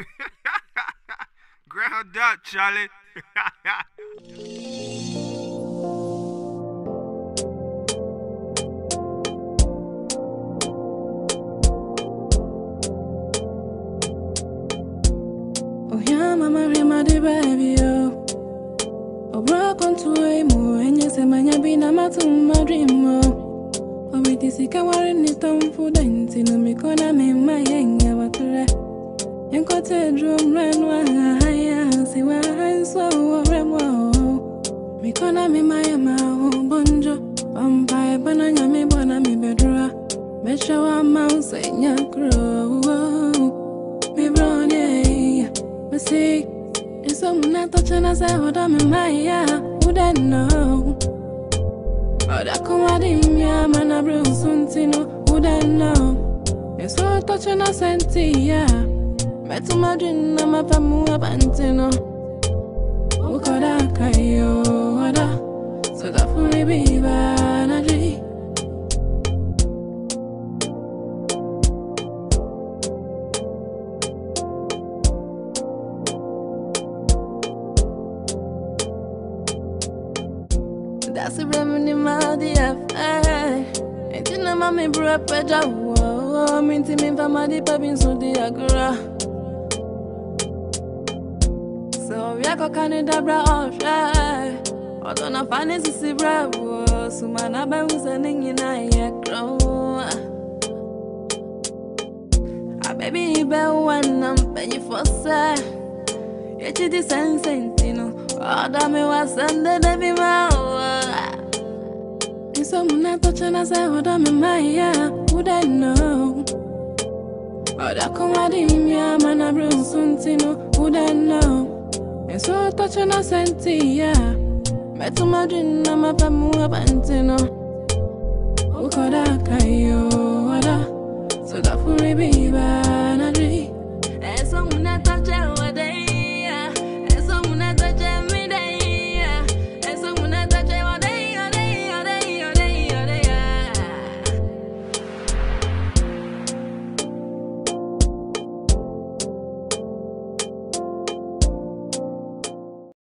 Ground up, Charlie. Oh yeah, mama rima the baby. Oh. oh broke onto a mo and yes, and my bina my dream. Oh, oh with this ika warren it on for the intino kona me my ma bonjo. Vampire bananya me bona me bedra. Becha wa mouse nyakro. Me brown yeah. Me see, it's something I touch and I say, hold on, me my yeah, who that know? Oh, that come out in me, man, I bring something, who that know? It's so touch and I sent it, yeah. Betu madrina mapamu abantino Ukoda kayo ada Soga furi biba naji That's a remedy my dear And you know mommy bro peja wo oh, oh, oh. Minti mimfa madipa binsu diagora ọ̀rẹ́ kọ́kọ́ ní dábra ọ̀rẹ́ ọ̀dọ̀ náà fani sisi bravo suma n'abẹ́ wúzẹ́ ní nyina yẹ kúrò. Abẹ́bí ibẹ̀ wà nà mpẹ̀yìn fọ́sẹ̀ echi di sẹ́nsẹ̀ ntinu ọ̀dọ̀ mi wá sẹ́ndé débi máa na Nsọ́mu náà tọ́jú náà sẹ́ ọ̀dọ̀ mi máa yẹ wúdẹ̀ nù. Ọ̀dọ̀ kọ́mọdé mi àmà nàbẹ̀rẹ̀ nsúntinu wúdẹ̀. So touch and I sent yeah. Met to my dream, I'm a pamu, a pantino. Who could I